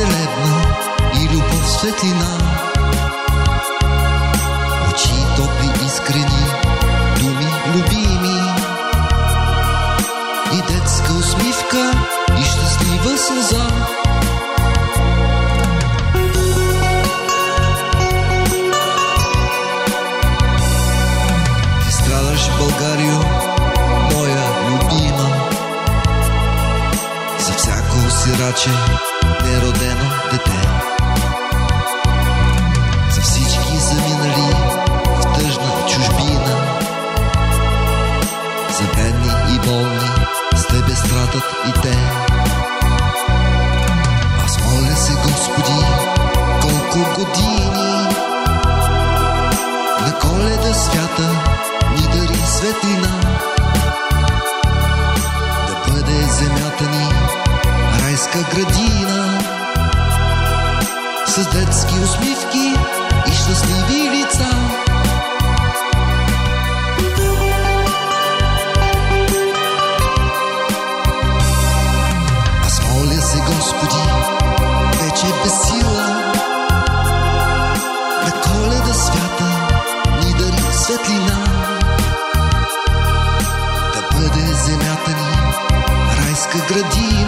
вселена и любов светлина. Очи топли искрени, думи любими и детска усмивка и щастлива сълза. Ти страдаш, Българио, моя любима, за всяко сираче неродено дете. За всички заминали в тъжна чужбина, за бедни и болни с тебе страдат и те. Аз моля се, Господи, колко години на коледа свята ни дари светлина. Да бъде земята ни райска градина с детски усмивки и щастливи лица. Аз моля се, Господи, вече без сила, на коледа свята ни дари светлина. Да бъде земята ни райска градина